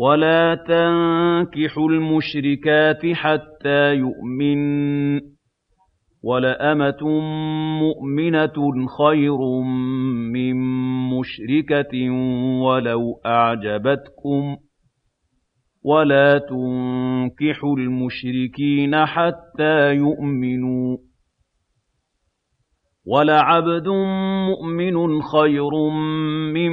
وَلَا تَنكِحُوا الْمُشْرِكَاتِ حَتَّىٰ يُؤْمِنَّ ۚ وَلَأَمَةٌ مُّؤْمِنَةٌ خَيْرٌ مِّن مُّشْرِكَةٍ وَلَوْ أَعْجَبَتْكُمْ ۗ وَلَا تُنكِحُوا الْمُشْرِكِينَ حَتَّىٰ يُؤْمِنُوا ۚ وَلَعَبْدٌ مُّؤْمِنٌ خَيْرٌ مِّن